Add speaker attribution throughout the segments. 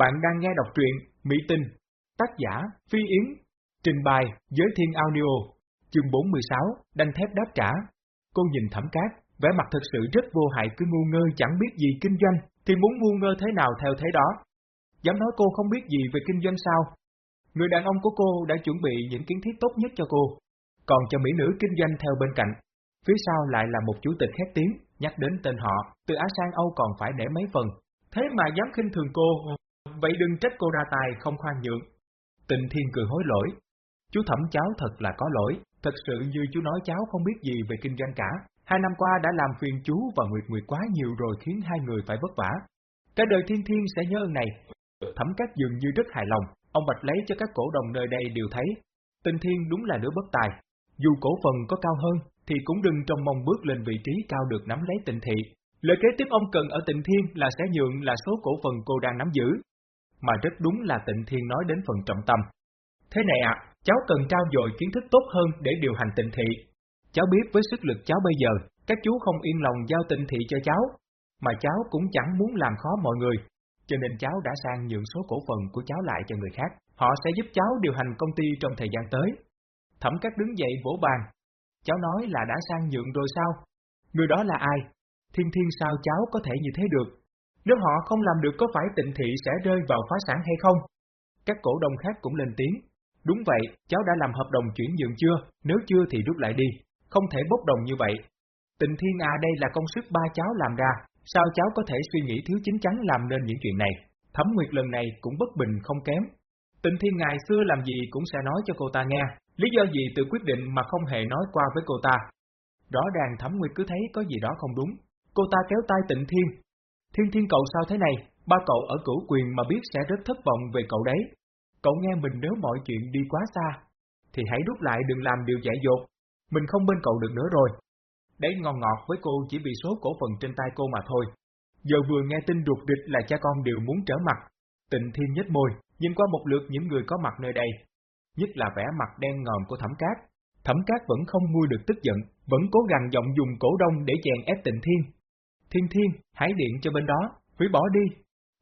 Speaker 1: Bạn đang nghe đọc truyện Mỹ Tinh, tác giả Phi Yến, trình bày Giới Thiên Audio, chương 46, đanh thép đáp trả. Cô nhìn thẩm cát, vẻ mặt thật sự rất vô hại cứ ngu ngơ chẳng biết gì kinh doanh, thì muốn ngu ngơ thế nào theo thế đó. Dám nói cô không biết gì về kinh doanh sao? Người đàn ông của cô đã chuẩn bị những kiến thức tốt nhất cho cô, còn cho mỹ nữ kinh doanh theo bên cạnh. Phía sau lại là một chủ tịch khét tiếng, nhắc đến tên họ, từ Á sang Âu còn phải để mấy phần. Thế mà dám khinh thường cô, vậy đừng trách cô ra tài không khoan nhượng. Tịnh Thiên cười hối lỗi. Chú thẩm cháu thật là có lỗi, thật sự như chú nói cháu không biết gì về kinh doanh cả. Hai năm qua đã làm phiền chú và Nguyệt Nguyệt quá nhiều rồi khiến hai người phải vất vả. Cả đời Thiên Thiên sẽ nhớ ơn này. Thẩm các dường như rất hài lòng, ông Bạch lấy cho các cổ đồng nơi đây đều thấy. tình Thiên đúng là đứa bất tài. Dù cổ phần có cao hơn, thì cũng đừng trông mong bước lên vị trí cao được nắm lấy tịnh thị. Lời kế tiếp ông cần ở tịnh thiên là sẽ nhượng là số cổ phần cô đang nắm giữ. Mà rất đúng là tịnh thiên nói đến phần trọng tâm. Thế này ạ, cháu cần trao dồi kiến thức tốt hơn để điều hành tịnh thị. Cháu biết với sức lực cháu bây giờ, các chú không yên lòng giao tịnh thị cho cháu, mà cháu cũng chẳng muốn làm khó mọi người, cho nên cháu đã sang nhượng số cổ phần của cháu lại cho người khác. Họ sẽ giúp cháu điều hành công ty trong thời gian tới. Thẩm các đứng dậy vỗ bàn, Cháu nói là đã sang nhượng rồi sao? Người đó là ai? Thiên thiên sao cháu có thể như thế được? Nếu họ không làm được có phải tịnh thị sẽ rơi vào phá sản hay không? Các cổ đông khác cũng lên tiếng. Đúng vậy, cháu đã làm hợp đồng chuyển nhượng chưa? Nếu chưa thì rút lại đi. Không thể bốc đồng như vậy. Tịnh thiên à đây là công sức ba cháu làm ra. Sao cháu có thể suy nghĩ thiếu chính chắn làm nên những chuyện này? Thẩm Nguyệt lần này cũng bất bình không kém. Tịnh thiên ngày xưa làm gì cũng sẽ nói cho cô ta nghe, Lý do gì tự quyết định mà không hề nói qua với cô ta? Rõ ràng Thẩm Nguyệt cứ thấy có gì đó không đúng. Cô ta kéo tay tịnh thiên. Thiên thiên cậu sao thế này? Ba cậu ở cửu quyền mà biết sẽ rất thất vọng về cậu đấy. Cậu nghe mình nếu mọi chuyện đi quá xa, thì hãy rút lại đừng làm điều dại dột. Mình không bên cậu được nữa rồi. Đấy ngon ngọt với cô chỉ vì số cổ phần trên tay cô mà thôi. Giờ vừa nghe tin ruột địch là cha con đều muốn trở mặt. Tịnh thiên nhếch môi, nhìn qua một lượt những người có mặt nơi đây, nhất là vẻ mặt đen ngòm của thẩm cát. Thẩm cát vẫn không nguôi được tức giận, vẫn cố gắng giọng dùng cổ đông để chèn ép tịnh thiên. Thiên thiên, hãy điện cho bên đó, hủy bỏ đi.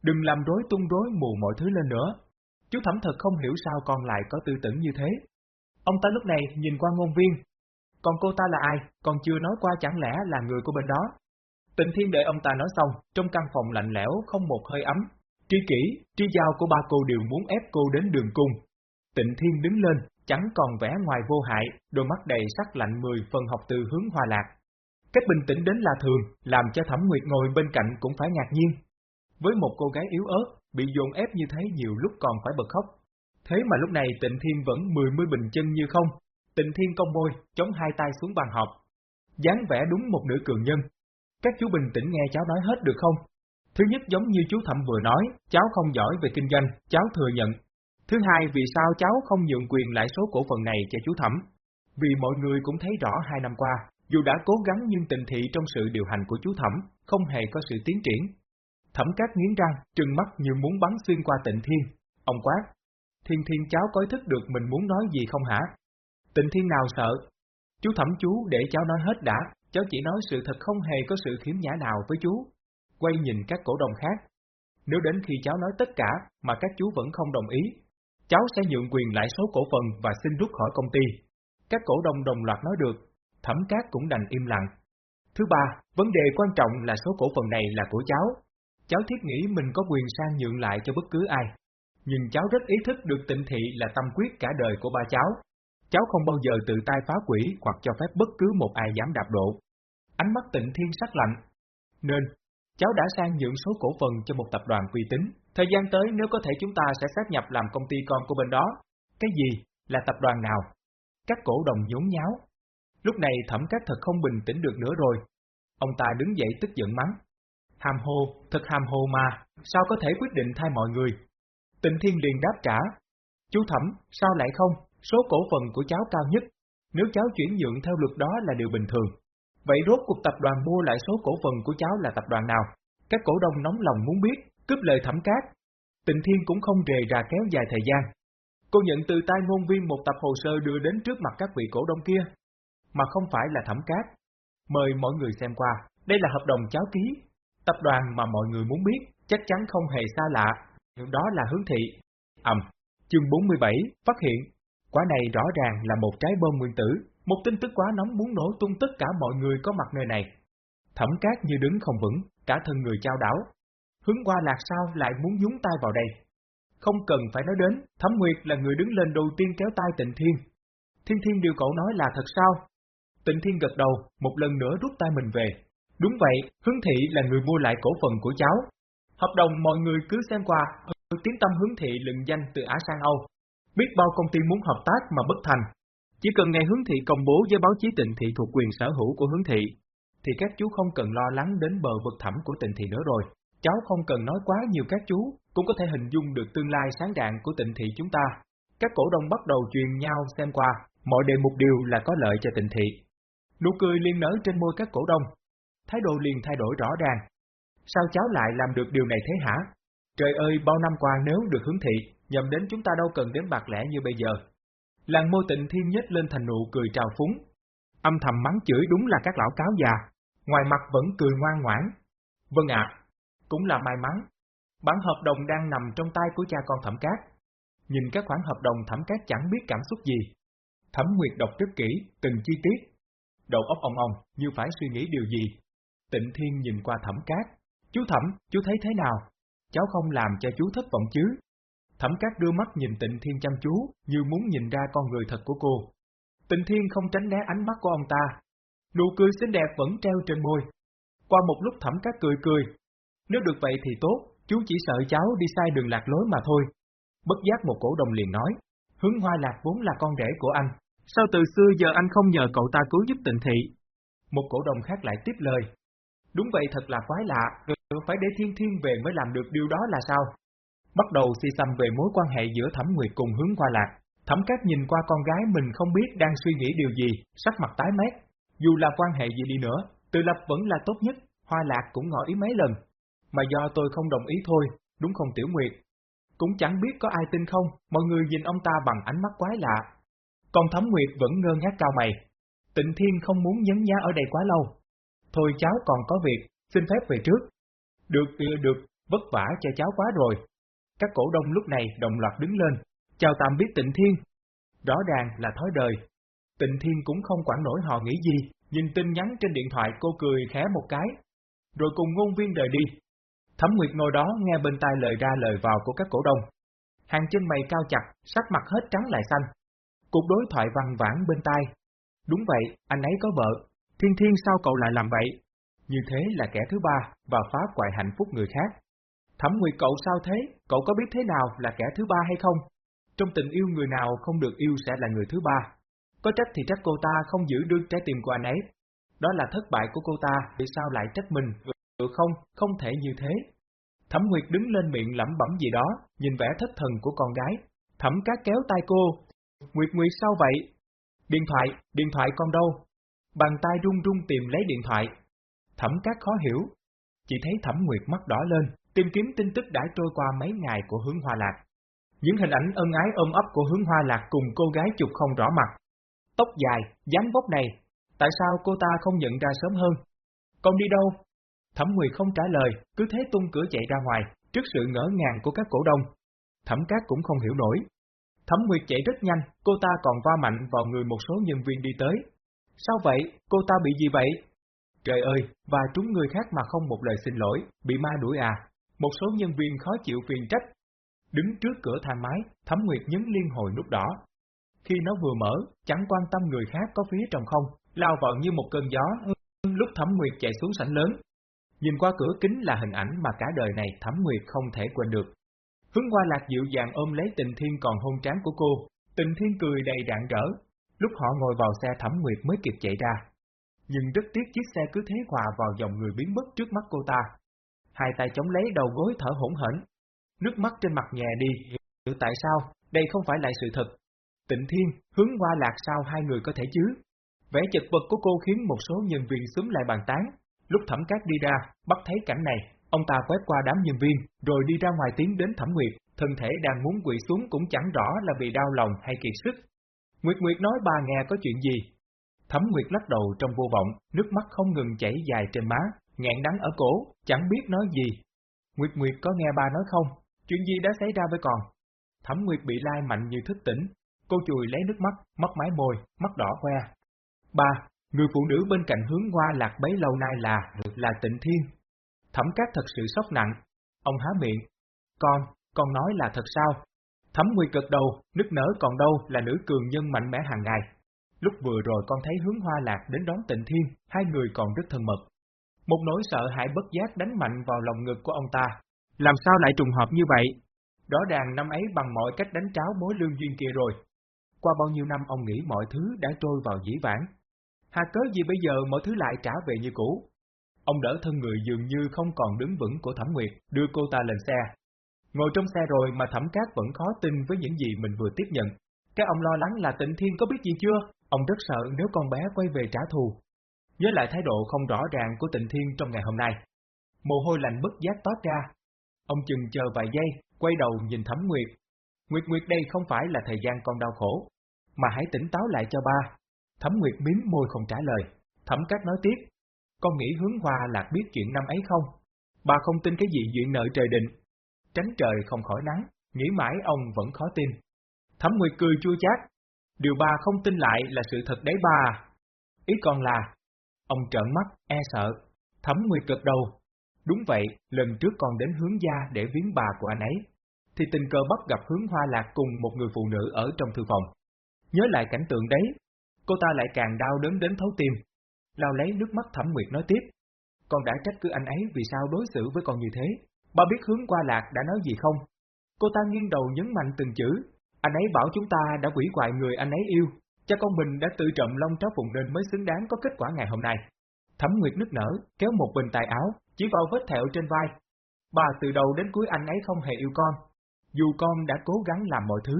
Speaker 1: Đừng làm rối tung rối mù mọi thứ lên nữa. Chú thẩm thật không hiểu sao con lại có tư tưởng như thế. Ông ta lúc này nhìn qua ngôn viên. Còn cô ta là ai, còn chưa nói qua chẳng lẽ là người của bên đó. Tịnh thiên đợi ông ta nói xong, trong căn phòng lạnh lẽo không một hơi ấm. Tri kỷ, tri giao của ba cô đều muốn ép cô đến đường cung, Tịnh Thiên đứng lên, chẳng còn vẻ ngoài vô hại, đôi mắt đầy sắc lạnh mười phần học từ hướng hòa lạc. Cách bình tĩnh đến là thường, làm cho Thẩm Nguyệt ngồi bên cạnh cũng phải ngạc nhiên. Với một cô gái yếu ớt, bị dồn ép như thế nhiều lúc còn phải bật khóc. Thế mà lúc này Tịnh Thiên vẫn mười mươi bình chân như không. Tịnh Thiên cong môi, chống hai tay xuống bàn họp. dáng vẻ đúng một nữ cường nhân. Các chú bình tĩnh nghe cháu nói hết được không? Thứ nhất giống như chú Thẩm vừa nói, cháu không giỏi về kinh doanh, cháu thừa nhận, Thứ hai, vì sao cháu không nhượng quyền lại số cổ phần này cho chú Thẩm? Vì mọi người cũng thấy rõ hai năm qua, dù đã cố gắng nhưng tình thị trong sự điều hành của chú Thẩm không hề có sự tiến triển. Thẩm cát nghiến răng, trừng mắt như muốn bắn xuyên qua tịnh thiên. Ông quát, thiên thiên cháu có ý thức được mình muốn nói gì không hả? Tịnh thiên nào sợ? Chú Thẩm chú để cháu nói hết đã, cháu chỉ nói sự thật không hề có sự khiếm nhã nào với chú. Quay nhìn các cổ đông khác. Nếu đến khi cháu nói tất cả mà các chú vẫn không đồng ý, cháu sẽ nhượng quyền lại số cổ phần và xin rút khỏi công ty. Các cổ đông đồng loạt nói được, thẩm cát cũng đành im lặng. Thứ ba, vấn đề quan trọng là số cổ phần này là của cháu. Cháu thiết nghĩ mình có quyền sang nhượng lại cho bất cứ ai. Nhưng cháu rất ý thức được tịnh thị là tâm quyết cả đời của ba cháu. Cháu không bao giờ tự tay phá quỷ hoặc cho phép bất cứ một ai dám đạp độ. Ánh mắt tịnh thiên sắc lạnh. Nên, cháu đã sang nhượng số cổ phần cho một tập đoàn uy tín, Thời gian tới nếu có thể chúng ta sẽ sát nhập làm công ty con của bên đó. Cái gì? Là tập đoàn nào? Các cổ đồng nhốn nháo. Lúc này thẩm cát thật không bình tĩnh được nữa rồi. Ông ta đứng dậy tức giận mắng. Hàm hồ, thật hàm hồ mà, sao có thể quyết định thay mọi người? Tịnh Thiên liền đáp trả. Chú Thẩm, sao lại không? Số cổ phần của cháu cao nhất. Nếu cháu chuyển nhượng theo luật đó là điều bình thường. Vậy rốt cuộc tập đoàn mua lại số cổ phần của cháu là tập đoàn nào? Các cổ đông nóng lòng muốn biết, cướp lời thẩm cát. Tịnh Thiên cũng không rề ra kéo dài thời gian. Cô nhận từ tay ngôn viên một tập hồ sơ đưa đến trước mặt các vị cổ đông kia, mà không phải là thẩm cát. Mời mọi người xem qua, đây là hợp đồng cháu ký. Tập đoàn mà mọi người muốn biết, chắc chắn không hề xa lạ. đó là hướng thị. Ẩm, chương 47, phát hiện, quả này rõ ràng là một trái bom nguyên tử, một tin tức quá nóng muốn nổ tung tất cả mọi người có mặt nơi này. Thẩm cát như đứng không vững, cả thân người trao đảo. Hướng qua lạc sao lại muốn nhúng tay vào đây. Không cần phải nói đến, Thẩm Nguyệt là người đứng lên đầu tiên kéo tay tịnh thiên. Thiên thiên điều cậu nói là thật sao? Tịnh thiên gật đầu, một lần nữa rút tay mình về. Đúng vậy, hướng thị là người mua lại cổ phần của cháu. Hợp đồng mọi người cứ xem qua, tiếng tâm hướng thị lừng danh từ Á sang Âu. Biết bao công ty muốn hợp tác mà bất thành. Chỉ cần ngày hướng thị công bố với báo chí tịnh thị thuộc quyền sở hữu của hướng thị, thì các chú không cần lo lắng đến bờ vực thẳm của tịnh thị nữa rồi. Cháu không cần nói quá nhiều các chú, cũng có thể hình dung được tương lai sáng rạng của tịnh thị chúng ta. Các cổ đông bắt đầu truyền nhau xem qua, mọi đề mục điều là có lợi cho tịnh thị. Nụ cười liên nở trên môi các cổ đông. Thái độ liền thay đổi rõ ràng. Sao cháu lại làm được điều này thế hả? Trời ơi, bao năm qua nếu được hướng thị, nhầm đến chúng ta đâu cần đến bạc lẻ như bây giờ. Làng mô tịnh thiên nhất lên thành nụ cười trào phúng. Âm thầm mắng chửi đúng là các lão cáo già, ngoài mặt vẫn cười ngoan ngoãn. Vâng ạ, cũng là may mắn. Bản hợp đồng đang nằm trong tay của cha con thẩm cát. Nhìn các khoản hợp đồng thẩm cát chẳng biết cảm xúc gì. Thẩm Nguyệt đọc rất kỹ, từng chi tiết. Đầu óc ông ông, như phải suy nghĩ điều gì. Tịnh Thiên nhìn qua thẩm cát. Chú thẩm, chú thấy thế nào? Cháu không làm cho chú thất vọng chứ? Thẩm cát đưa mắt nhìn tịnh Thiên chăm chú, như muốn nhìn ra con người thật của cô. Tịnh Thiên không tránh né ánh mắt của ông ta. Nụ cười xinh đẹp vẫn treo trên môi. Qua một lúc thẩm cát cười cười. Nếu được vậy thì tốt, chú chỉ sợ cháu đi sai đường lạc lối mà thôi. Bất giác một cổ đồng liền nói, hướng hoa lạc vốn là con rể của anh, sao từ xưa giờ anh không nhờ cậu ta cứu giúp tịnh thị? Một cổ đồng khác lại tiếp lời, đúng vậy thật là quái lạ, rồi phải để thiên thiên về mới làm được điều đó là sao? Bắt đầu si xăm về mối quan hệ giữa Thẩm Nguyệt cùng hướng hoa lạc, Thẩm Cát nhìn qua con gái mình không biết đang suy nghĩ điều gì, sắc mặt tái mét. Dù là quan hệ gì đi nữa, tự lập vẫn là tốt nhất, hoa lạc cũng ngỏ ý mấy lần. Mà do tôi không đồng ý thôi, đúng không Tiểu Nguyệt? Cũng chẳng biết có ai tin không, mọi người nhìn ông ta bằng ánh mắt quái lạ. Còn Thẩm Nguyệt vẫn ngơ ngác cao mày. Tịnh Thiên không muốn nhấn nhá ở đây quá lâu. Thôi cháu còn có việc, xin phép về trước. Được, được, vất vả cho cháu quá rồi. Các cổ đông lúc này đồng loạt đứng lên, chào tạm biết Tịnh Thiên. Rõ ràng là thói đời. Tịnh Thiên cũng không quản nổi họ nghĩ gì, nhìn tin nhắn trên điện thoại cô cười khẽ một cái. Rồi cùng ngôn viên rời đi, Thẩm Nguyệt ngồi đó nghe bên tai lời ra lời vào của các cổ đông. Hàng chân mày cao chặt, sắc mặt hết trắng lại xanh. Cuộc đối thoại văng vãn bên tai. Đúng vậy, anh ấy có vợ. Thiên thiên sao cậu lại làm vậy? Như thế là kẻ thứ ba, và phá hoại hạnh phúc người khác. Thẩm Nguyệt cậu sao thế? Cậu có biết thế nào là kẻ thứ ba hay không? Trong tình yêu người nào không được yêu sẽ là người thứ ba. Có trách thì trách cô ta không giữ được trái tim của anh ấy. Đó là thất bại của cô ta, vì sao lại trách mình? Được không, không thể như thế. Thẩm Nguyệt đứng lên miệng lẩm bẩm gì đó, nhìn vẻ thất thần của con gái. Thẩm cá kéo tay cô. Nguyệt Nguyệt sao vậy? Điện thoại, điện thoại con đâu? Bàn tay run run tìm lấy điện thoại. Thẩm cát khó hiểu. Chỉ thấy Thẩm Nguyệt mắt đỏ lên, tìm kiếm tin tức đã trôi qua mấy ngày của hướng hoa lạc. Những hình ảnh ân ái ôm ấp của hướng hoa lạc cùng cô gái chụp không rõ mặt. Tóc dài, dáng vóc này, tại sao cô ta không nhận ra sớm hơn? Con đi đâu? Thẩm Nguyệt không trả lời, cứ thế tung cửa chạy ra ngoài, trước sự ngỡ ngàng của các cổ đông. Thẩm Cát cũng không hiểu nổi. Thẩm Nguyệt chạy rất nhanh, cô ta còn va mạnh vào người một số nhân viên đi tới. Sao vậy, cô ta bị gì vậy? Trời ơi, và trúng người khác mà không một lời xin lỗi, bị ma đuổi à. Một số nhân viên khó chịu phiền trách. Đứng trước cửa thang máy, Thẩm Nguyệt nhấn liên hồi nút đỏ. Khi nó vừa mở, chẳng quan tâm người khác có phía trong không, lao vào như một cơn gió. Lúc Thẩm Nguyệt chạy xuống sảnh lớn, Nhìn qua cửa kính là hình ảnh mà cả đời này Thẩm Nguyệt không thể quên được. Hướng qua lạc dịu dàng ôm lấy tình thiên còn hôn trán của cô, tình thiên cười đầy rạng rỡ. Lúc họ ngồi vào xe Thẩm Nguyệt mới kịp chạy ra. Nhưng rất tiếc chiếc xe cứ thế hòa vào dòng người biến mất trước mắt cô ta. Hai tay chống lấy đầu gối thở hỗn hển. Nước mắt trên mặt nhẹ đi. Tại sao? Đây không phải lại sự thật. Tịnh Thiên, hướng qua lạc sao hai người có thể chứ? Vẻ chật vật của cô khiến một số nhân viên xúm lại bàn tán, Lúc thẩm cát đi ra, bắt thấy cảnh này, ông ta quét qua đám nhân viên, rồi đi ra ngoài tiến đến thẩm nguyệt, thân thể đang muốn quỵ xuống cũng chẳng rõ là vì đau lòng hay kiệt sức. Nguyệt Nguyệt nói bà nghe có chuyện gì. Thẩm Nguyệt lắc đầu trong vô vọng, nước mắt không ngừng chảy dài trên má, nghẹn đắng ở cổ, chẳng biết nói gì. Nguyệt Nguyệt có nghe ba nói không? Chuyện gì đã xảy ra với con? Thẩm Nguyệt bị lai mạnh như thức tỉnh, cô chùi lấy nước mắt, mắt mái môi, mắt đỏ hoe. Ba, người phụ nữ bên cạnh hướng hoa lạc bấy lâu nay là, là tịnh thiên. Thẩm cát thật sự sốc nặng, ông há miệng. Con, con nói là thật sao? Thẩm Nguyệt gật đầu, nức nở còn đâu là nữ cường nhân mạnh mẽ hàng ngày. Lúc vừa rồi con thấy hướng hoa lạc đến đón tịnh thiên, hai người còn rất thân mật. Một nỗi sợ hãi bất giác đánh mạnh vào lòng ngực của ông ta. Làm sao lại trùng hợp như vậy? Rõ ràng năm ấy bằng mọi cách đánh tráo mối lương duyên kia rồi. Qua bao nhiêu năm ông nghĩ mọi thứ đã trôi vào dĩ vãng. Hà cớ gì bây giờ mọi thứ lại trả về như cũ? Ông đỡ thân người dường như không còn đứng vững của Thẩm Nguyệt, đưa cô ta lên xe. Ngồi trong xe rồi mà Thẩm Cát vẫn khó tin với những gì mình vừa tiếp nhận. Cái ông lo lắng là tịnh thiên có biết gì chưa? Ông rất sợ nếu con bé quay về trả thù. Nhớ lại thái độ không rõ ràng của tịnh thiên trong ngày hôm nay. Mồ hôi lạnh bất giác toát ra. Ông chừng chờ vài giây, quay đầu nhìn Thẩm Nguyệt. Nguyệt Nguyệt đây không phải là thời gian con đau khổ, mà hãy tỉnh táo lại cho ba. Thẩm Nguyệt miếm môi không trả lời. Thẩm Cát nói tiếp, con nghĩ hướng hoa lạc biết chuyện năm ấy không? Bà không tin cái gì duyên nợ trời định. Tránh trời không khỏi nắng, nghĩ mãi ông vẫn khó tin. Thấm Nguyệt cười chua chát. Điều bà không tin lại là sự thật đấy bà Ý con là, ông trợn mắt, e sợ. thấm Nguyệt gật đầu. Đúng vậy, lần trước con đến hướng gia để viếng bà của anh ấy, thì tình cờ bắt gặp hướng hoa lạc cùng một người phụ nữ ở trong thư phòng. Nhớ lại cảnh tượng đấy, cô ta lại càng đau đớn đến thấu tim. Lao lấy nước mắt Thẩm Nguyệt nói tiếp. Con đã trách cứ anh ấy vì sao đối xử với con như thế. Ba biết hướng qua lạc đã nói gì không? Cô ta nghiêng đầu nhấn mạnh từng chữ. Anh ấy bảo chúng ta đã quỷ hoại người anh ấy yêu. Cha con mình đã tự trộm long tráo vùng nên mới xứng đáng có kết quả ngày hôm nay. Thẩm Nguyệt nức nở, kéo một bình tài áo, chỉ vào vết thẹo trên vai. Bà từ đầu đến cuối anh ấy không hề yêu con. Dù con đã cố gắng làm mọi thứ,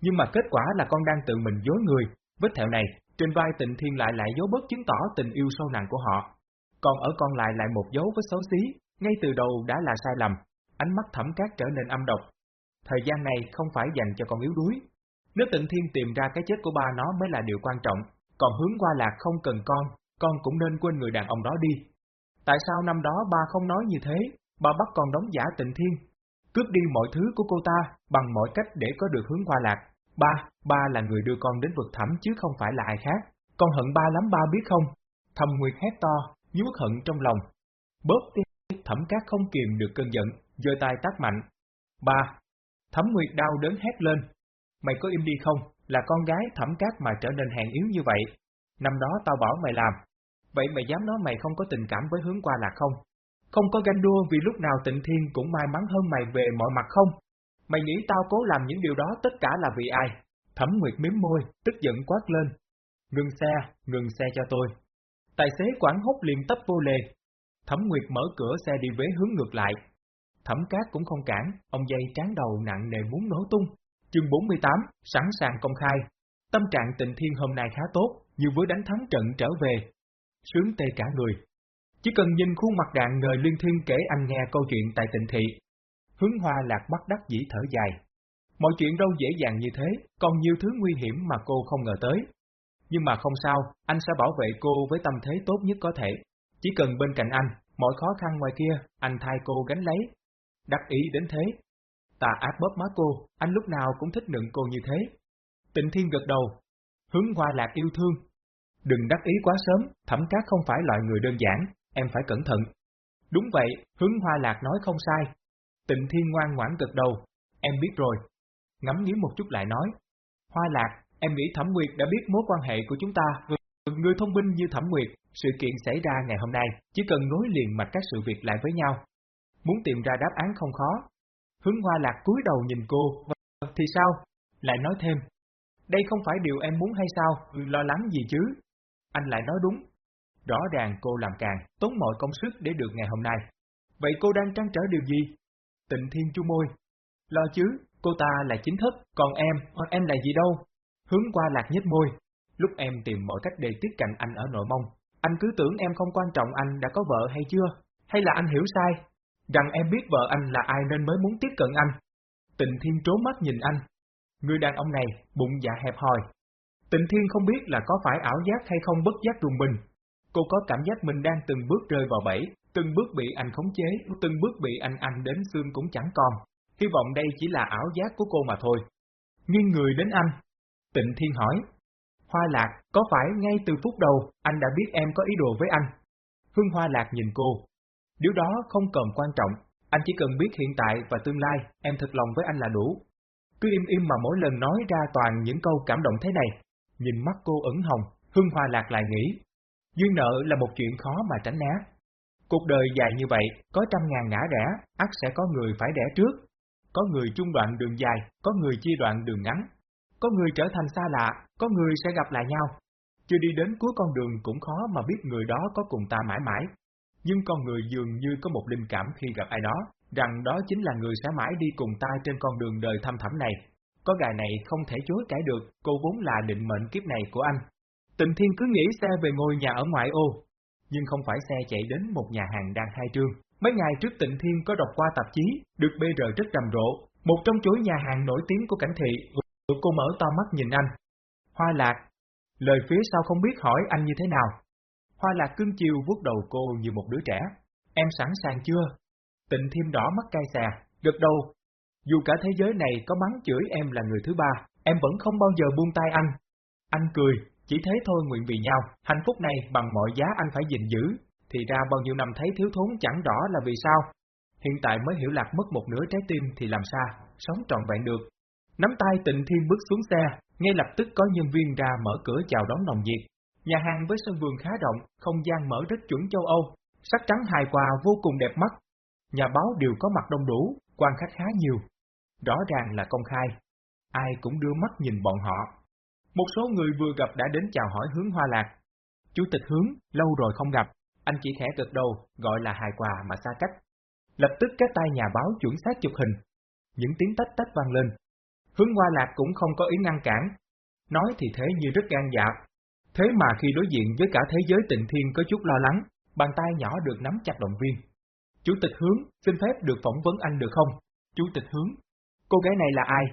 Speaker 1: nhưng mà kết quả là con đang tự mình dối người. Vết thẹo này, trên vai tịnh thiên lại lại dấu bớt chứng tỏ tình yêu sâu nặng của họ. Còn ở con lại lại một dấu với xấu xí, ngay từ đầu đã là sai lầm, ánh mắt thẩm cát trở nên âm độc. Thời gian này không phải dành cho con yếu đuối. Nếu tịnh thiên tìm ra cái chết của ba nó mới là điều quan trọng, còn hướng qua lạc không cần con, con cũng nên quên người đàn ông đó đi. Tại sao năm đó ba không nói như thế, ba bắt con đóng giả tịnh thiên, cướp đi mọi thứ của cô ta bằng mọi cách để có được hướng qua lạc. Ba, ba là người đưa con đến vực thẳm chứ không phải là ai khác. Con hận ba lắm ba biết không? Thầm Nguyệt hét to, nhuốc hận trong lòng. Bớt đi, thẩm cát không kìm được cơn giận, giơ tay tác mạnh. Ba, thẩm Nguyệt đau đớn hét lên. Mày có im đi không? Là con gái thẩm cát mà trở nên hèn yếu như vậy. Năm đó tao bảo mày làm. Vậy mày dám nói mày không có tình cảm với hướng qua là không? Không có ganh đua vì lúc nào tịnh thiên cũng may mắn hơn mày về mọi mặt không? Mày nghĩ tao cố làm những điều đó tất cả là vì ai? Thẩm Nguyệt miếm môi, tức giận quát lên. Ngừng xe, ngừng xe cho tôi. Tài xế quảng hốt liền tấp vô lề. Thẩm Nguyệt mở cửa xe đi vế hướng ngược lại. Thẩm Cát cũng không cản, ông dây trán đầu nặng nề muốn nổ tung. Chương 48, sẵn sàng công khai. Tâm trạng tình thiên hôm nay khá tốt, như với đánh thắng trận trở về. Sướng tê cả người. Chỉ cần nhìn khuôn mặt đạn ngời liên thiên kể anh nghe câu chuyện tại tịnh thị, Hướng hoa lạc bắt đắc dĩ thở dài. Mọi chuyện đâu dễ dàng như thế, còn nhiều thứ nguy hiểm mà cô không ngờ tới. Nhưng mà không sao, anh sẽ bảo vệ cô với tâm thế tốt nhất có thể. Chỉ cần bên cạnh anh, mọi khó khăn ngoài kia, anh thay cô gánh lấy. Đắc ý đến thế. Tà ác bóp má cô, anh lúc nào cũng thích nựng cô như thế. Tịnh Thiên gật đầu. Hướng hoa lạc yêu thương. Đừng đắc ý quá sớm, thẩm cát không phải loại người đơn giản, em phải cẩn thận. Đúng vậy, hướng hoa lạc nói không sai, Tịnh Thiên ngoan ngoãn gật đầu, em biết rồi. Ngắm nghía một chút lại nói, Hoa Lạc, em nghĩ Thẩm Nguyệt đã biết mối quan hệ của chúng ta. Người thông minh như Thẩm Nguyệt, sự kiện xảy ra ngày hôm nay, chỉ cần nối liền mạch các sự việc lại với nhau. Muốn tìm ra đáp án không khó. Hướng Hoa Lạc cúi đầu nhìn cô, vâng, thì sao? Lại nói thêm, đây không phải điều em muốn hay sao, lo lắng gì chứ? Anh lại nói đúng. Rõ ràng cô làm càng, tốn mọi công sức để được ngày hôm nay. Vậy cô đang trăn trở điều gì? Tịnh Thiên chu môi. Lo chứ, cô ta là chính thức, còn em, ờ, em là gì đâu? Hướng qua lạc nhếch môi. Lúc em tìm mọi cách để tiếp cận anh ở nội mông, anh cứ tưởng em không quan trọng anh đã có vợ hay chưa? Hay là anh hiểu sai? Rằng em biết vợ anh là ai nên mới muốn tiếp cận anh. Tịnh Thiên trố mắt nhìn anh. Người đàn ông này, bụng dạ hẹp hòi. Tịnh Thiên không biết là có phải ảo giác hay không bất giác rùng mình. Cô có cảm giác mình đang từng bước rơi vào bẫy, từng bước bị anh khống chế, từng bước bị anh anh đến xương cũng chẳng còn. hy vọng đây chỉ là ảo giác của cô mà thôi. Nghiêng người đến anh. Tịnh Thiên hỏi. Hoa Lạc, có phải ngay từ phút đầu anh đã biết em có ý đồ với anh? Hương Hoa Lạc nhìn cô. Điều đó không cần quan trọng, anh chỉ cần biết hiện tại và tương lai, em thật lòng với anh là đủ. Cứ im im mà mỗi lần nói ra toàn những câu cảm động thế này. Nhìn mắt cô ẩn hồng, Hương Hoa Lạc lại nghĩ. Duyên nợ là một chuyện khó mà tránh né. Cuộc đời dài như vậy, có trăm ngàn ngã rẽ, ắt sẽ có người phải đẻ trước. Có người chung đoạn đường dài, có người chia đoạn đường ngắn. Có người trở thành xa lạ, có người sẽ gặp lại nhau. Chưa đi đến cuối con đường cũng khó mà biết người đó có cùng ta mãi mãi. Nhưng con người dường như có một linh cảm khi gặp ai đó, rằng đó chính là người sẽ mãi đi cùng ta trên con đường đời thăm thẳm này. Có gài này không thể chối cãi được, cô vốn là định mệnh kiếp này của anh. Tịnh Thiên cứ nghĩ xe về ngôi nhà ở ngoại ô, nhưng không phải xe chạy đến một nhà hàng đang khai trương. Mấy ngày trước Tịnh Thiên có đọc qua tạp chí, được bê rờ rất rầm rộ, một trong chuỗi nhà hàng nổi tiếng của cảnh thị. Cô mở to mắt nhìn anh. Hoa lạc, lời phía sau không biết hỏi anh như thế nào. Hoa lạc cưng chiều vuốt đầu cô như một đứa trẻ. Em sẵn sàng chưa? Tịnh Thiên đỏ mắt cay xè, gật đầu. Dù cả thế giới này có mắng chửi em là người thứ ba, em vẫn không bao giờ buông tay anh. Anh cười, chỉ thế thôi nguyện vì nhau, hạnh phúc này bằng mọi giá anh phải gìn giữ, thì ra bao nhiêu năm thấy thiếu thốn chẳng rõ là vì sao. Hiện tại mới hiểu lạc mất một nửa trái tim thì làm sao, sống trọn vẹn được. Nắm tay tịnh thiên bước xuống xe, ngay lập tức có nhân viên ra mở cửa chào đón nồng nhiệt. Nhà hàng với sân vườn khá rộng, không gian mở rất chuẩn châu Âu, sắc trắng hài hòa vô cùng đẹp mắt. Nhà báo đều có mặt đông đủ, quan khách khá nhiều. Rõ ràng là công khai. Ai cũng đưa mắt nhìn bọn họ, một số người vừa gặp đã đến chào hỏi hướng hoa lạc. Chủ tịch hướng, lâu rồi không gặp, anh chỉ khẽ gật đầu, gọi là hài quà mà xa cách. Lập tức các tay nhà báo chuẩn xác chụp hình. Những tiếng tách tách vang lên. Hướng hoa lạc cũng không có ý ngăn cản. Nói thì thế như rất gan dạ. Thế mà khi đối diện với cả thế giới tịnh thiên có chút lo lắng, bàn tay nhỏ được nắm chặt động viên. Chủ tịch hướng, xin phép được phỏng vấn anh được không? Chủ tịch hướng, cô gái này là ai?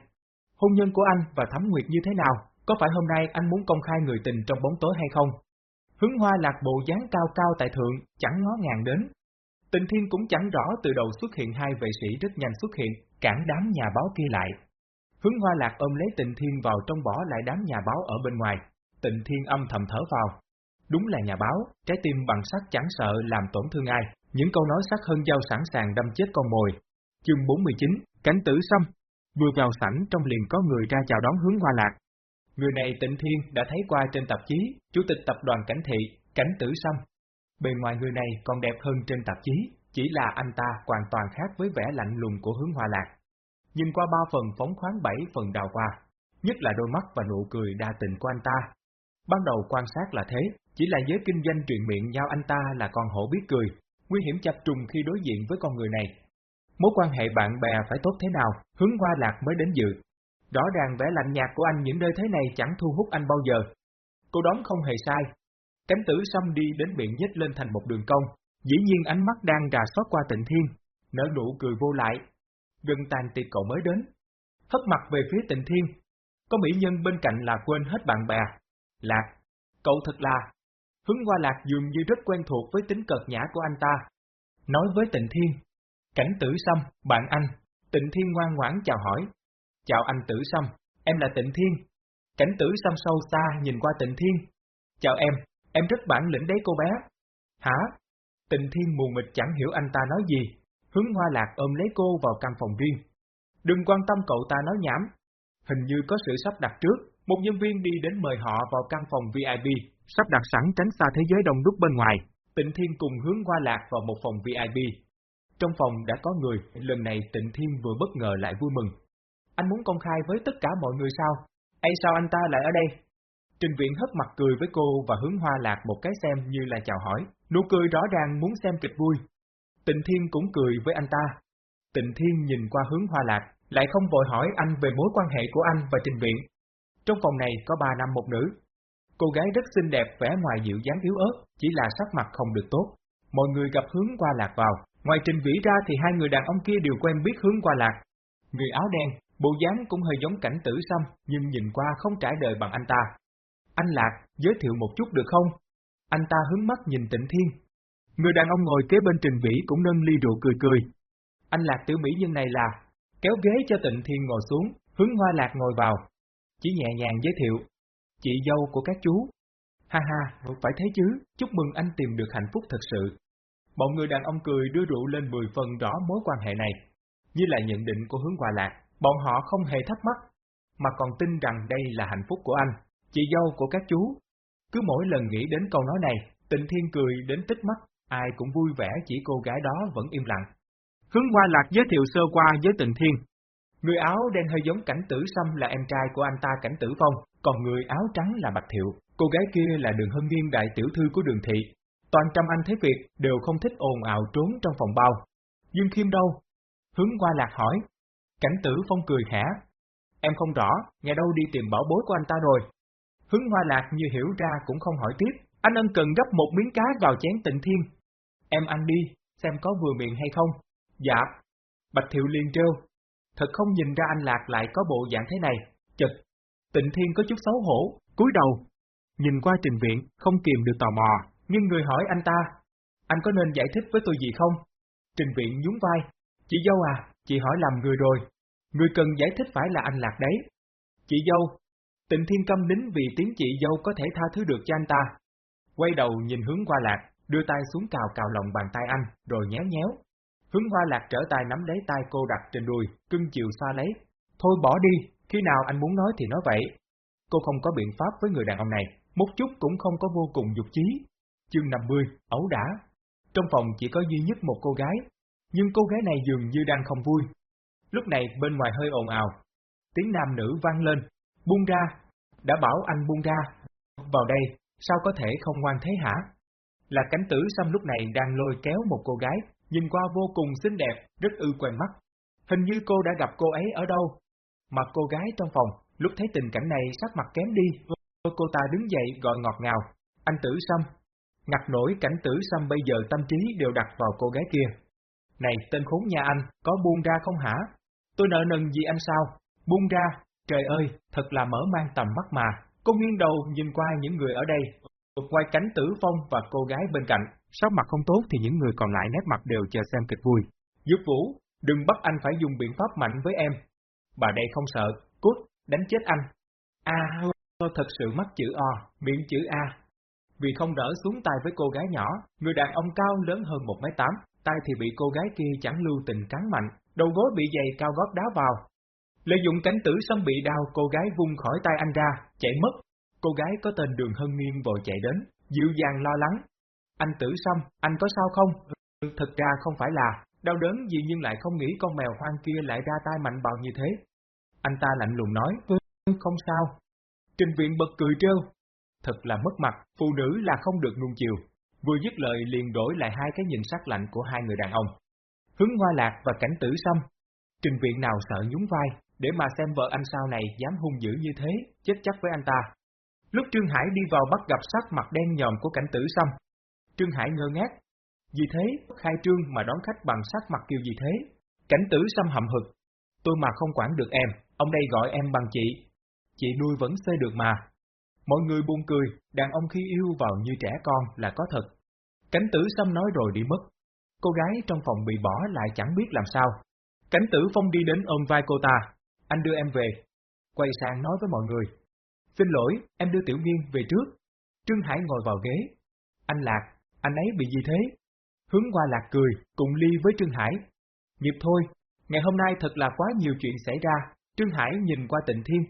Speaker 1: Hôn nhân của anh và Thẩm Nguyệt như thế nào? Có phải hôm nay anh muốn công khai người tình trong bóng tối hay không? Hướng hoa lạc bộ dáng cao cao tại thượng, chẳng ngó ngàng đến. Tình thiên cũng chẳng rõ từ đầu xuất hiện hai vệ sĩ rất nhanh xuất hiện, cản đám nhà báo kia lại. Hướng hoa lạc ôm lấy tịnh thiên vào trong bỏ lại đám nhà báo ở bên ngoài. Tịnh thiên âm thầm thở vào. Đúng là nhà báo, trái tim bằng sắt chẳng sợ làm tổn thương ai. Những câu nói sắc hơn dao sẵn sàng đâm chết con mồi. Chương 49, Cánh tử xâm. Vừa vào sảnh trong liền có người ra chào đón hướng hoa lạc, Người này tịnh thiên đã thấy qua trên tạp chí, chủ tịch tập đoàn cảnh thị, cảnh tử sâm. Bề ngoài người này còn đẹp hơn trên tạp chí, chỉ là anh ta hoàn toàn khác với vẻ lạnh lùng của hướng hoa lạc. Nhìn qua ba phần phóng khoáng bảy phần đào qua, nhất là đôi mắt và nụ cười đa tình của anh ta. Ban đầu quan sát là thế, chỉ là giới kinh doanh truyền miệng nhau anh ta là con hổ biết cười, nguy hiểm chập trùng khi đối diện với con người này. Mối quan hệ bạn bè phải tốt thế nào, hướng hoa lạc mới đến dự, Rõ ràng vẻ lạnh nhạt của anh những nơi thế này chẳng thu hút anh bao giờ. Cô đoán không hề sai. Cánh tử xâm đi đến miệng nhếch lên thành một đường cong, dĩ nhiên ánh mắt đang rà soát qua tịnh thiên, nở nụ cười vô lại. Gần tàn tiệc cậu mới đến. Hất mặt về phía tịnh thiên. Có mỹ nhân bên cạnh là quên hết bạn bè. Lạc, cậu thật là... Hướng qua lạc dường như rất quen thuộc với tính cợt nhã của anh ta. Nói với tịnh thiên. Cảnh tử xâm, bạn anh. Tịnh thiên ngoan ngoãn chào hỏi, Chào anh Tử Sâm, em là Tịnh Thiên. Cảnh Tử Sâm sâu xa nhìn qua Tịnh Thiên. Chào em, em rất bản lĩnh đấy cô bé. Hả? Tịnh Thiên mù mịt chẳng hiểu anh ta nói gì. Hướng Hoa Lạc ôm lấy cô vào căn phòng riêng. Đừng quan tâm cậu ta nói nhảm. Hình như có sự sắp đặt trước, một nhân viên đi đến mời họ vào căn phòng VIP, sắp đặt sẵn tránh xa thế giới đông đúc bên ngoài. Tịnh Thiên cùng hướng Hoa Lạc vào một phòng VIP. Trong phòng đã có người, lần này Tịnh Thiên vừa bất ngờ lại vui mừng, anh muốn công khai với tất cả mọi người sao? Ây sao anh ta lại ở đây? Trình viện hất mặt cười với cô và hướng hoa lạc một cái xem như là chào hỏi, nụ cười rõ ràng muốn xem kịch vui. Tịnh Thiên cũng cười với anh ta. Tịnh Thiên nhìn qua hướng hoa lạc, lại không vội hỏi anh về mối quan hệ của anh và trình viện. Trong phòng này có ba nam một nữ. Cô gái rất xinh đẹp vẻ ngoài dịu dáng yếu ớt, chỉ là sắc mặt không được tốt. Mọi người gặp hướng qua lạc vào, ngoài trình vĩ ra thì hai người đàn ông kia đều quen biết hướng qua lạc. Người áo đen, Bộ dáng cũng hơi giống cảnh tử xăm, nhưng nhìn qua không trải đời bằng anh ta. Anh Lạc, giới thiệu một chút được không? Anh ta hướng mắt nhìn tịnh thiên. Người đàn ông ngồi kế bên Trình Vĩ cũng nâng ly rượu cười cười. Anh Lạc tiểu mỹ nhân này là... kéo ghế cho tịnh thiên ngồi xuống, hướng hoa lạc ngồi vào. Chỉ nhẹ nhàng giới thiệu, chị dâu của các chú. Ha ha, phải thế chứ, chúc mừng anh tìm được hạnh phúc thật sự. Bọn người đàn ông cười đưa rượu lên 10 phần rõ mối quan hệ này. Như là nhận định của hướng hòa lạc, bọn họ không hề thắc mắc, mà còn tin rằng đây là hạnh phúc của anh, chị dâu của các chú. Cứ mỗi lần nghĩ đến câu nói này, tịnh thiên cười đến tích mắt, ai cũng vui vẻ chỉ cô gái đó vẫn im lặng. Hướng Hoa Lạc giới thiệu sơ qua với Tịnh Thiên. Người áo đen hơi giống Cảnh Tử Sâm là em trai của anh ta Cảnh Tử Phong, còn người áo trắng là Bạch Thiệu. Cô gái kia là Đường Hân Nghiên đại tiểu thư của Đường Thị. Toàn trăm anh thấy việc đều không thích ồn ào trốn trong phòng bao. Dương Khiêm đâu? Hướng Hoa Lạc hỏi. Cảnh Tử Phong cười hả? Em không rõ, nghe đâu đi tìm bảo bối của anh ta rồi. Hứng Hoa Lạc như hiểu ra cũng không hỏi tiếp, anh ân cần gấp một miếng cá vào chén tịnh thiên. Em ăn đi, xem có vừa miệng hay không. Dạ. Bạch Thiệu liền trêu. Thật không nhìn ra anh Lạc lại có bộ dạng thế này. Chật. Tịnh Thiên có chút xấu hổ, cúi đầu. Nhìn qua trình viện, không kìm được tò mò, nhưng người hỏi anh ta. Anh có nên giải thích với tôi gì không? Trình viện nhún vai. Chị dâu à, chị hỏi làm người rồi. Người cần giải thích phải là anh Lạc đấy. Chị dâu. Tịnh Thiên câm nín vì tiếng chị dâu có thể tha thứ được cho anh ta. Quay đầu nhìn hướng qua Lạc, đưa tay xuống cào cào lòng bàn tay anh, rồi nhéo nhéo. Hướng hoa lạc trở tay nắm lấy tay cô đặt trên đùi, cưng chiều xoa lấy. Thôi bỏ đi, khi nào anh muốn nói thì nói vậy. Cô không có biện pháp với người đàn ông này, một chút cũng không có vô cùng dục chí. Chương 50, ấu đã. Trong phòng chỉ có duy nhất một cô gái, nhưng cô gái này dường như đang không vui. Lúc này bên ngoài hơi ồn ào. Tiếng nam nữ vang lên, buông ra, đã bảo anh buông ra. Vào đây, sao có thể không ngoan thế hả? Là cánh tử xăm lúc này đang lôi kéo một cô gái, nhìn qua vô cùng xinh đẹp, rất ư quen mắt. Hình như cô đã gặp cô ấy ở đâu. Mà cô gái trong phòng, lúc thấy tình cảnh này sắc mặt kém đi, cô ta đứng dậy gọi ngọt ngào. Anh tử xăm. Ngặt nổi cảnh tử xăm bây giờ tâm trí đều đặt vào cô gái kia. Này tên khốn nhà anh, có buông ra không hả? Tôi nợ nần gì anh sao? Buông ra, trời ơi, thật là mở mang tầm mắt mà. Cô nghiêng đầu nhìn qua những người ở đây, Ngoài cánh tử phong và cô gái bên cạnh, sắc mặt không tốt thì những người còn lại nét mặt đều chờ xem kịch vui. Dược vũ, đừng bắt anh phải dùng biện pháp mạnh với em. Bà đây không sợ, cút, đánh chết anh. A, tôi thật sự mắc chữ O, miệng chữ A. Vì không đỡ xuống tay với cô gái nhỏ, người đàn ông cao lớn hơn một mét tám, tay thì bị cô gái kia chẳng lưu tình cắn mạnh, đầu gối bị giày cao gót đá vào. Lợi dụng cánh tử xâm bị đau, cô gái vung khỏi tay anh ra, chạy mất, Cô gái có tên Đường Hân Nghiên vội chạy đến, dịu dàng lo lắng. Anh tử Sâm, anh có sao không? thật ra không phải là, đau đớn gì nhưng lại không nghĩ con mèo hoang kia lại ra tay mạnh bạo như thế. Anh ta lạnh lùng nói, không sao. Trình viện bật cười trêu. Thật là mất mặt, phụ nữ là không được nuông chiều. Vừa dứt lời liền đổi lại hai cái nhìn sắc lạnh của hai người đàn ông. Hướng hoa lạc và cảnh tử Sâm. Trình viện nào sợ nhún vai, để mà xem vợ anh sau này dám hung dữ như thế, chết chắc với anh ta. Lúc Trương Hải đi vào bắt gặp sắc mặt đen nhòm của cảnh tử sâm, Trương Hải ngơ ngác. Vì thế, khai trương mà đón khách bằng sắc mặt kiểu gì thế? Cảnh tử sâm hậm hực. Tôi mà không quản được em, ông đây gọi em bằng chị. Chị nuôi vẫn xê được mà. Mọi người buông cười, đàn ông khi yêu vào như trẻ con là có thật. Cảnh tử xăm nói rồi đi mất. Cô gái trong phòng bị bỏ lại chẳng biết làm sao. Cảnh tử phong đi đến ôm vai cô ta. Anh đưa em về. Quay sang nói với mọi người. Xin lỗi, em đưa Tiểu Nghiên về trước. Trương Hải ngồi vào ghế. Anh Lạc, anh ấy bị gì thế? Hướng qua Lạc cười, cùng ly với Trương Hải. Nghiệp thôi, ngày hôm nay thật là quá nhiều chuyện xảy ra. Trương Hải nhìn qua Tịnh Thiên.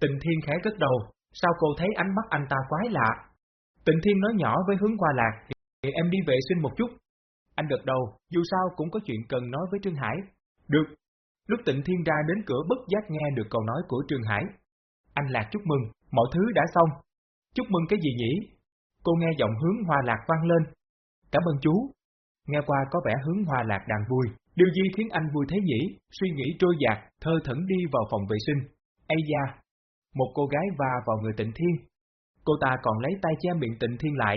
Speaker 1: Tịnh Thiên khẽ cất đầu, sao cô thấy ánh mắt anh ta quái lạ? Tịnh Thiên nói nhỏ với hướng qua Lạc, thì em đi vệ sinh một chút. Anh gật đầu, dù sao cũng có chuyện cần nói với Trương Hải. Được. Lúc Tịnh Thiên ra đến cửa bất giác nghe được câu nói của Trương Hải. Anh Lạc chúc mừng, mọi thứ đã xong. Chúc mừng cái gì nhỉ? Cô nghe giọng hướng hoa lạc vang lên. Cảm ơn chú. Nghe qua có vẻ hướng hoa lạc đang vui. Điều gì khiến anh vui thế nhỉ? Suy nghĩ trôi dạt, thơ thẩn đi vào phòng vệ sinh. Ây da! Một cô gái va vào người tịnh thiên. Cô ta còn lấy tay che miệng tịnh thiên lại.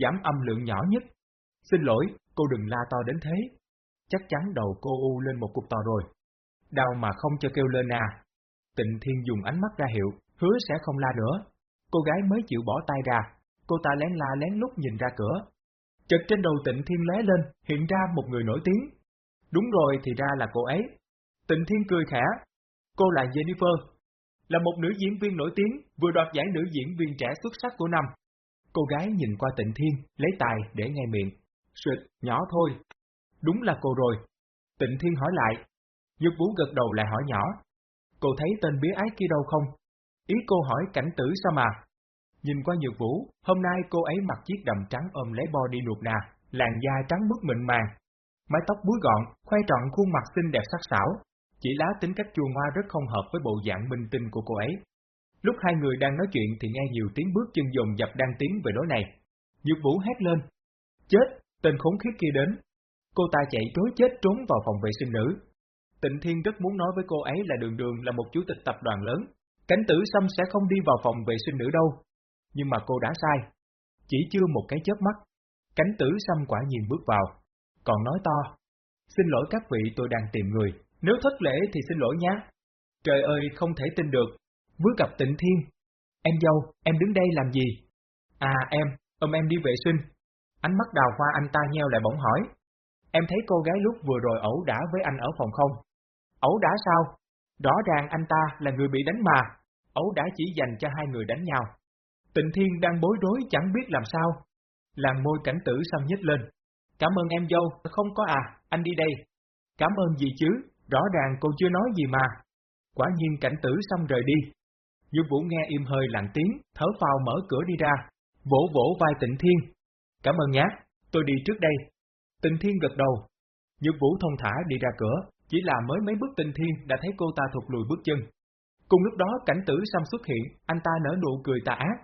Speaker 1: Giảm âm lượng nhỏ nhất. Xin lỗi, cô đừng la to đến thế. Chắc chắn đầu cô u lên một cục to rồi. Đau mà không cho kêu lên à. Tịnh Thiên dùng ánh mắt ra hiệu, hứa sẽ không la nữa. Cô gái mới chịu bỏ tay ra, cô ta lén la lén lút nhìn ra cửa. Chợt trên đầu Tịnh Thiên lóe lên, hiện ra một người nổi tiếng. Đúng rồi thì ra là cô ấy. Tịnh Thiên cười khẽ. Cô là Jennifer, là một nữ diễn viên nổi tiếng, vừa đoạt giải nữ diễn viên trẻ xuất sắc của năm. Cô gái nhìn qua Tịnh Thiên, lấy tài để ngay miệng. Suyệt, nhỏ thôi. Đúng là cô rồi. Tịnh Thiên hỏi lại. Dược Vũ gật đầu lại hỏi nhỏ. Cô thấy tên bía ái kia đâu không? Ý cô hỏi cảnh tử sao mà? Nhìn qua Nhược Vũ, hôm nay cô ấy mặc chiếc đầm trắng ôm lấy body nuột nà, làn da trắng bức mịn màng. Mái tóc búi gọn, khoe trọn khuôn mặt xinh đẹp sắc sảo, chỉ lá tính cách chua ngoa rất không hợp với bộ dạng minh tinh của cô ấy. Lúc hai người đang nói chuyện thì nghe nhiều tiếng bước chân dồn dập đang tiến về lối này. Nhược Vũ hét lên. Chết, tên khốn khiếp kia đến. Cô ta chạy trối chết trốn vào phòng vệ sinh nữ. Tịnh Thiên rất muốn nói với cô ấy là đường đường là một chủ tịch tập đoàn lớn. Cảnh tử Sâm sẽ không đi vào phòng vệ sinh nữ đâu. Nhưng mà cô đã sai. Chỉ chưa một cái chớp mắt. Cảnh tử Sâm quả nhiên bước vào. Còn nói to. Xin lỗi các vị tôi đang tìm người. Nếu thất lễ thì xin lỗi nhé. Trời ơi, không thể tin được. Vừa gặp tịnh thiên. Em dâu, em đứng đây làm gì? À em, ôm em đi vệ sinh. Ánh mắt đào hoa anh ta nheo lại bỗng hỏi. Em thấy cô gái lúc vừa rồi ẩu đả với anh ở phòng không? Ẩu đả sao? Rõ ràng anh ta là người bị đánh mà. Ẩu đả chỉ dành cho hai người đánh nhau. Tịnh Thiên đang bối rối chẳng biết làm sao. Làn môi cảnh tử xăm nhích lên. Cảm ơn em dâu, không có à, anh đi đây. Cảm ơn gì chứ, rõ ràng cô chưa nói gì mà. Quả nhiên cảnh tử xong rời đi. Dương Vũ nghe im hơi lặng tiếng, thở phào mở cửa đi ra, vỗ vỗ vai tịnh thiên. Cảm ơn nhé, tôi đi trước đây. Tịnh thiên gật đầu. Dương Vũ thông thả đi ra cửa, chỉ là mới mấy bước tịnh thiên đã thấy cô ta thụt lùi bước chân. Cùng lúc đó cảnh tử xong xuất hiện, anh ta nở nụ cười tà ác.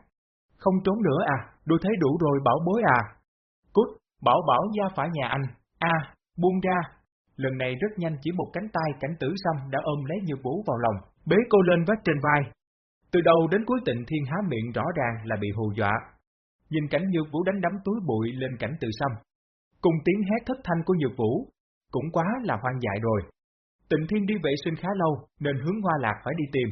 Speaker 1: Không trốn nữa à, Đôi thấy đủ rồi bảo bối à. Cút, bảo bảo gia phải nhà anh. a à, buông ra. Lần này rất nhanh chỉ một cánh tay cảnh tử xăm đã ôm lấy Nhược Vũ vào lòng, bế cô lên vách trên vai. Từ đầu đến cuối tịnh thiên há miệng rõ ràng là bị hù dọa. Nhìn cảnh Nhược Vũ đánh đấm túi bụi lên cảnh tử xăm. Cùng tiếng hét thất thanh của Nhược Vũ, cũng quá là hoang dại rồi. Tịnh Thiên đi vệ sinh khá lâu, nên hướng Hoa Lạc phải đi tìm.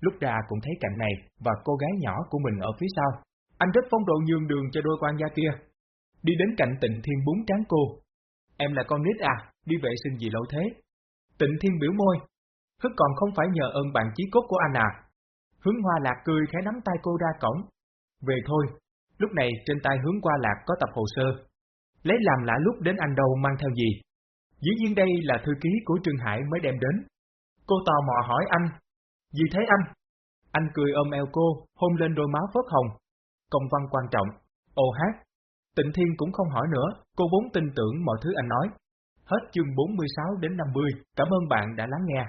Speaker 1: Lúc ra cũng thấy cảnh này, và cô gái nhỏ của mình ở phía sau. Anh rất phong độ nhường đường cho đôi quan gia kia. Đi đến cạnh Tịnh Thiên búng trán cô. Em là con nít à, đi vệ sinh gì lâu thế? Tịnh Thiên biểu môi. Hức còn không phải nhờ ơn bạn chí cốt của anh à. Hướng Hoa Lạc cười khẽ nắm tay cô ra cổng. Về thôi. Lúc này trên tay hướng Hoa Lạc có tập hồ sơ. Lấy làm lạ lúc đến anh đâu mang theo gì. Dĩ nhiên đây là thư ký của Trương Hải mới đem đến. Cô tò mò hỏi anh. Gì thế anh? Anh cười ôm eo cô, hôn lên đôi má phớt hồng. Công văn quan trọng. Ô hát. Tịnh Thiên cũng không hỏi nữa, cô vốn tin tưởng mọi thứ anh nói. Hết chương 46 đến 50, cảm ơn bạn đã lắng nghe.